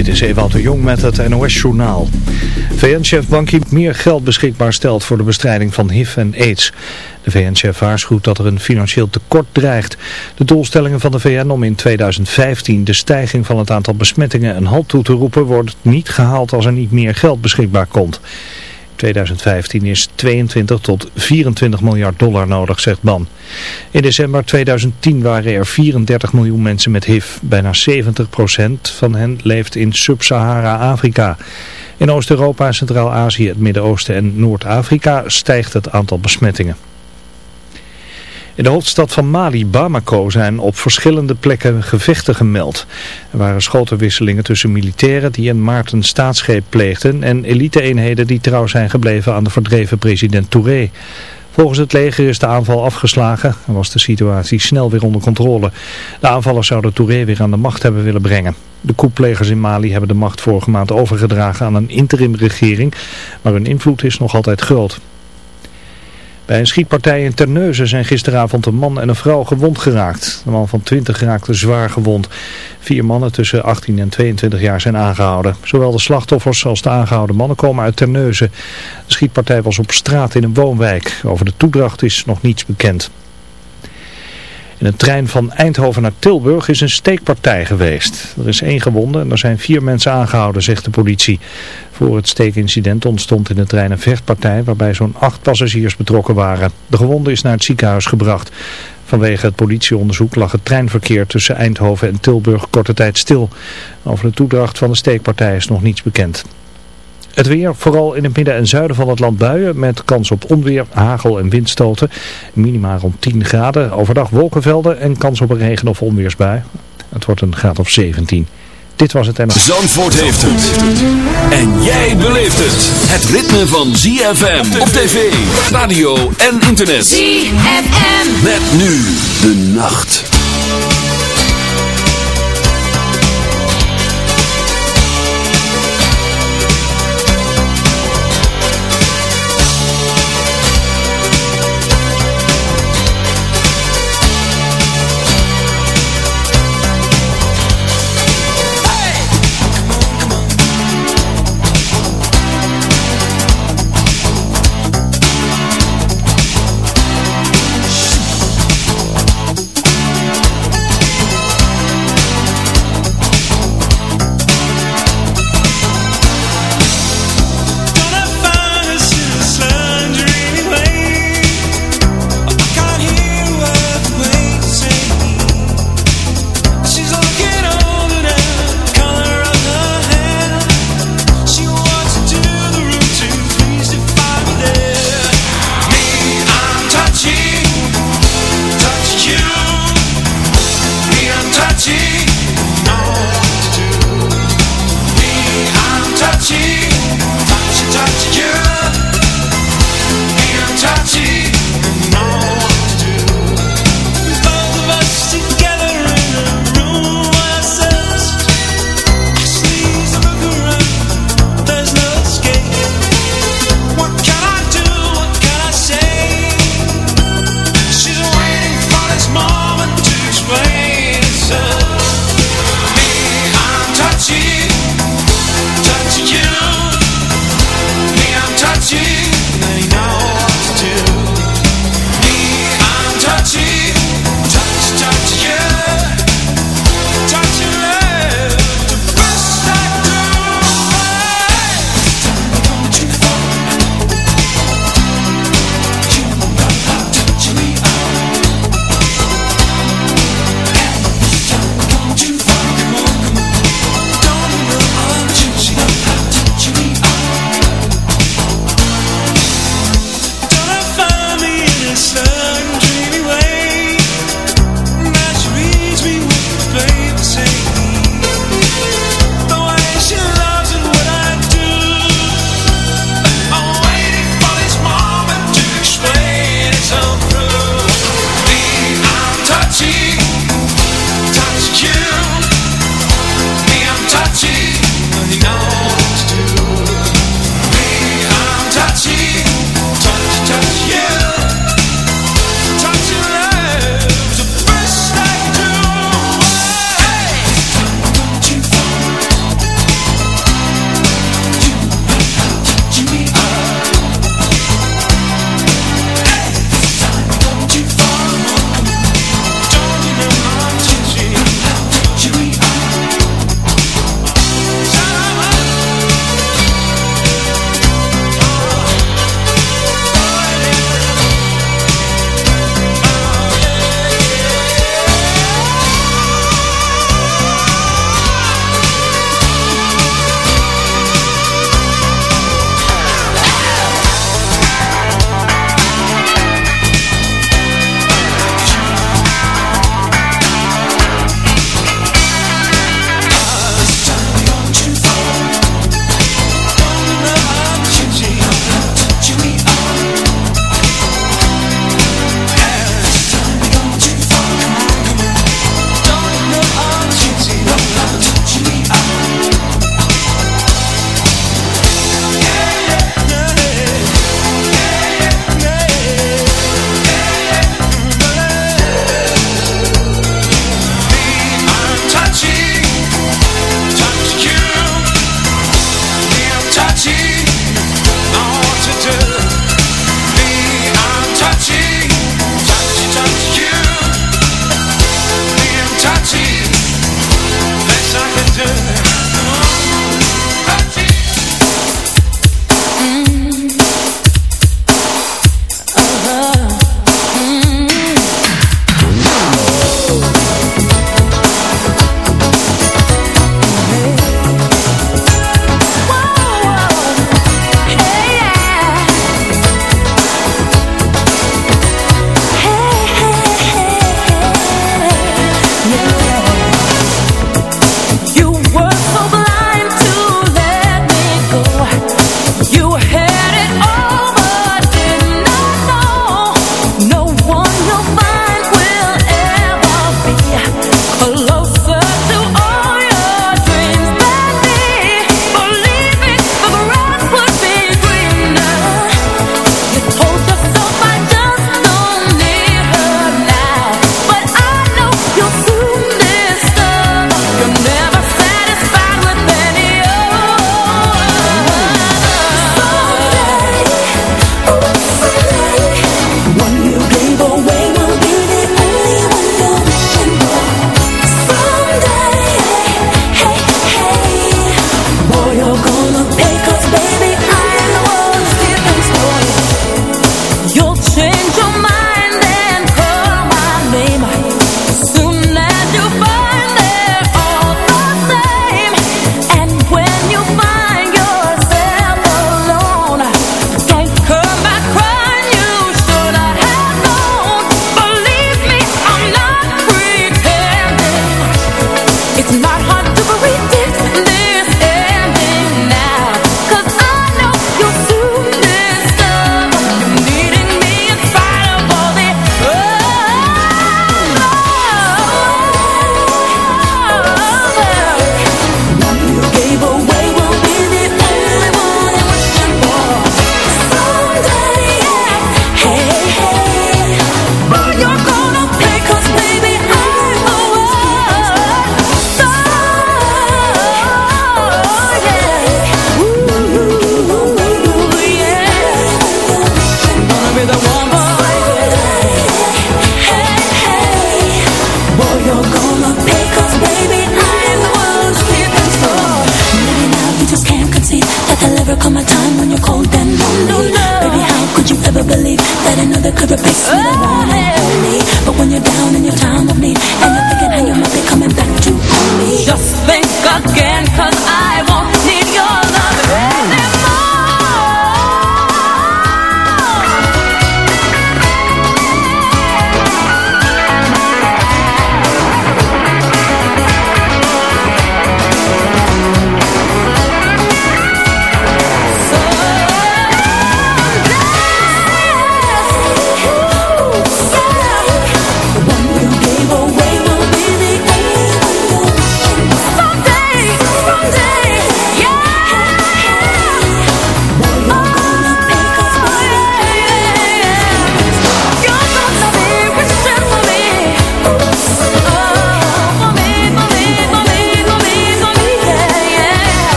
Dit is Ewout de Jong met het NOS-journaal. VN-chef Ban Ki meer geld beschikbaar stelt voor de bestrijding van HIV en AIDS. De VN-chef waarschuwt dat er een financieel tekort dreigt. De doelstellingen van de VN om in 2015 de stijging van het aantal besmettingen een halt toe te roepen... wordt niet gehaald als er niet meer geld beschikbaar komt. 2015 is 22 tot 24 miljard dollar nodig, zegt Ban. In december 2010 waren er 34 miljoen mensen met HIV. Bijna 70% van hen leeft in Sub-Sahara-Afrika. In Oost-Europa, Centraal-Azië, het Midden-Oosten en Noord-Afrika stijgt het aantal besmettingen. In de hoofdstad van Mali, Bamako, zijn op verschillende plekken gevechten gemeld. Er waren schotenwisselingen tussen militairen die een Maarten staatsgreep pleegden en elite-eenheden die trouw zijn gebleven aan de verdreven president Touré. Volgens het leger is de aanval afgeslagen en was de situatie snel weer onder controle. De aanvallers zouden Touré weer aan de macht hebben willen brengen. De koeplegers in Mali hebben de macht vorige maand overgedragen aan een interimregering, maar hun invloed is nog altijd groot. Bij een schietpartij in Terneuzen zijn gisteravond een man en een vrouw gewond geraakt. De man van 20 raakte zwaar gewond. Vier mannen tussen 18 en 22 jaar zijn aangehouden. Zowel de slachtoffers als de aangehouden mannen komen uit Terneuzen. De schietpartij was op straat in een woonwijk. Over de toedracht is nog niets bekend. In een trein van Eindhoven naar Tilburg is een steekpartij geweest. Er is één gewonde en er zijn vier mensen aangehouden, zegt de politie. Voor het steekincident ontstond in de trein een vechtpartij waarbij zo'n acht passagiers betrokken waren. De gewonde is naar het ziekenhuis gebracht. Vanwege het politieonderzoek lag het treinverkeer tussen Eindhoven en Tilburg korte tijd stil. Over de toedracht van de steekpartij is nog niets bekend. Het weer, vooral in het midden en zuiden van het land buien met kans op onweer, hagel en windstoten. Minima rond 10 graden, overdag wolkenvelden en kans op een regen- of onweersbui. Het wordt een graad of 17. Dit was het en... Zandvoort heeft het. En jij beleeft het. Het ritme van ZFM op tv, radio en internet. ZFM. Met nu de nacht.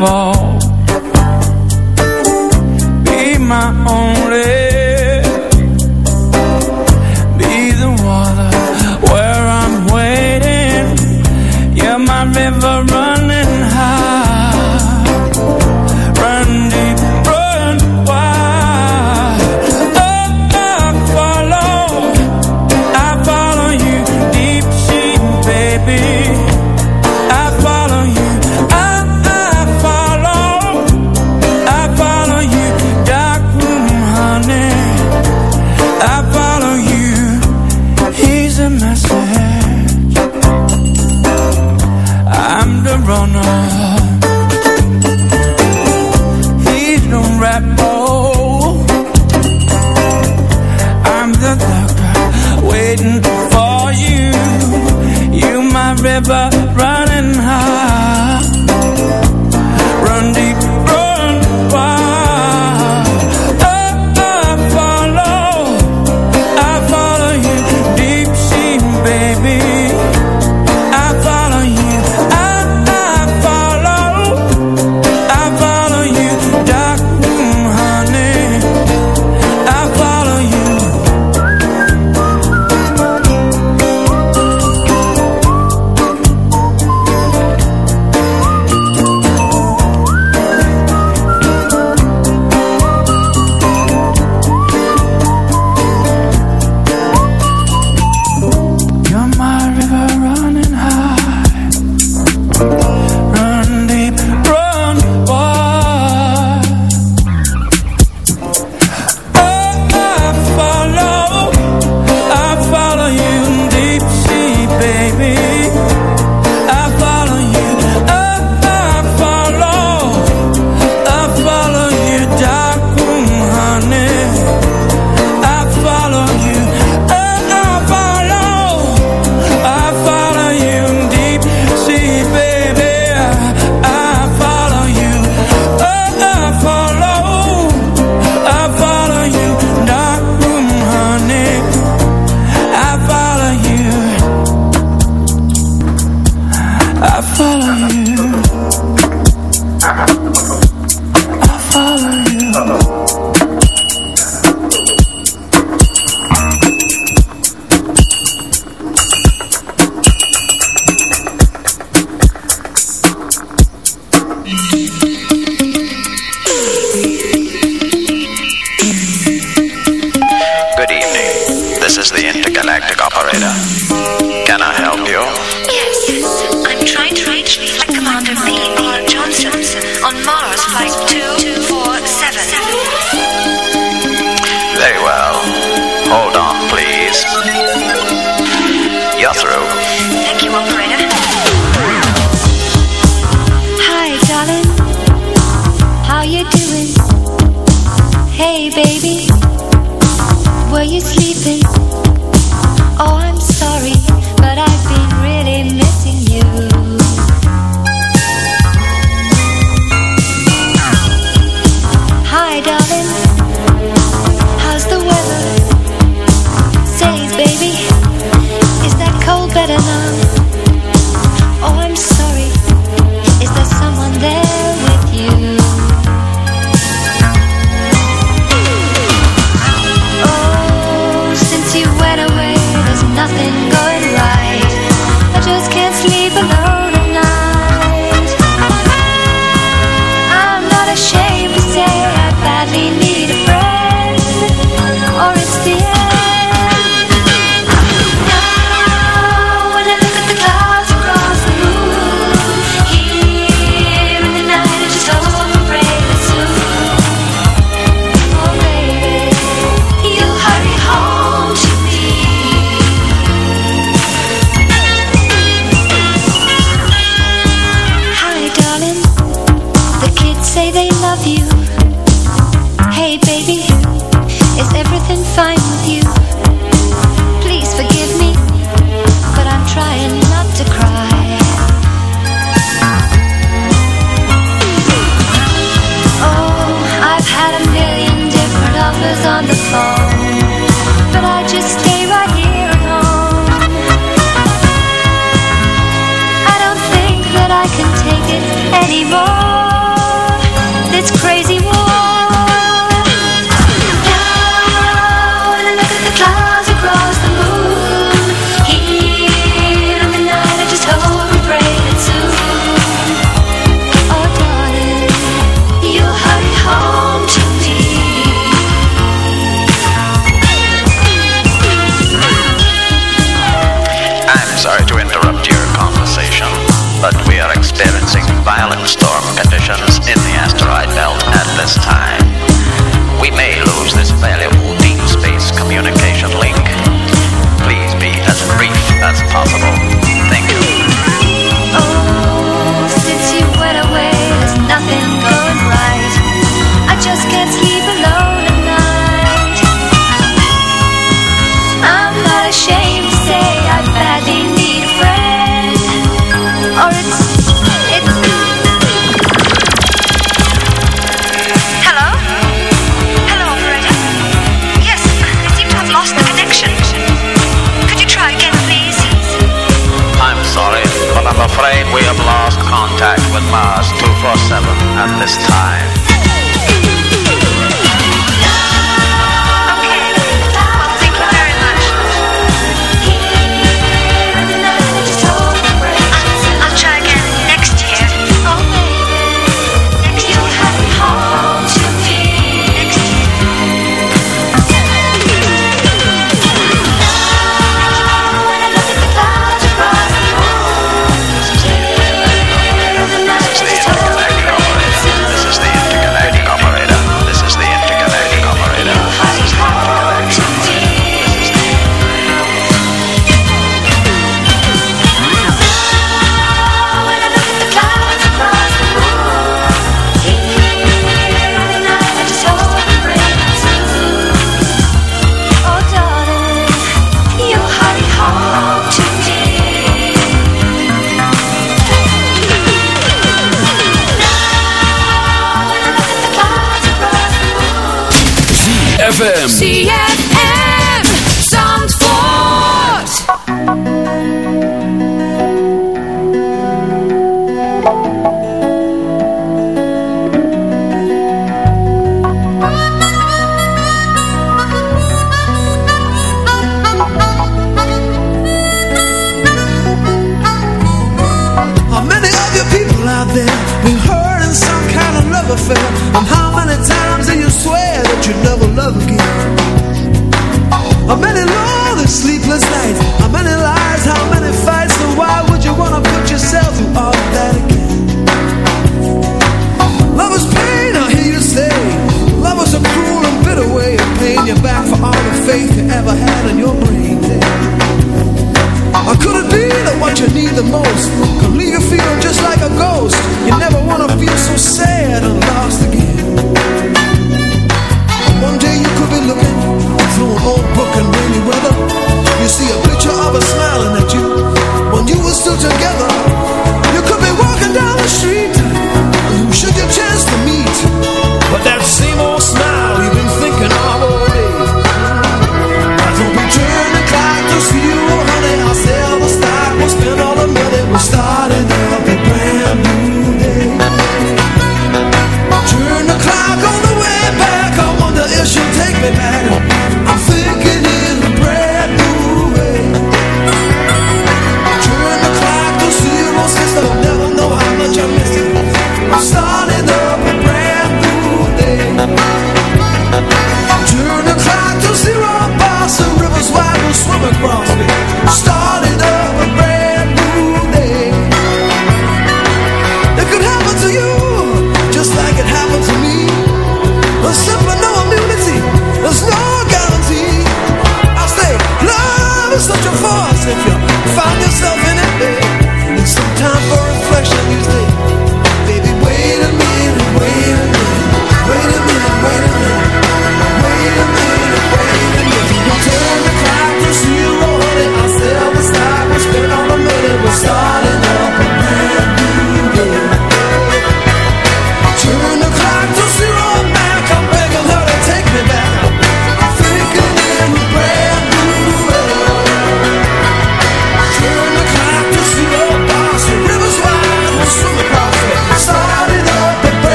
wall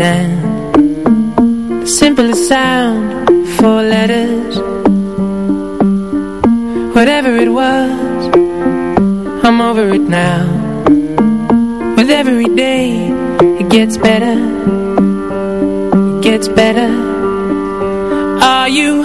understand The simplest sound, four letters. Whatever it was, I'm over it now. With every day, it gets better. It gets better. Are you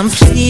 I'm pleased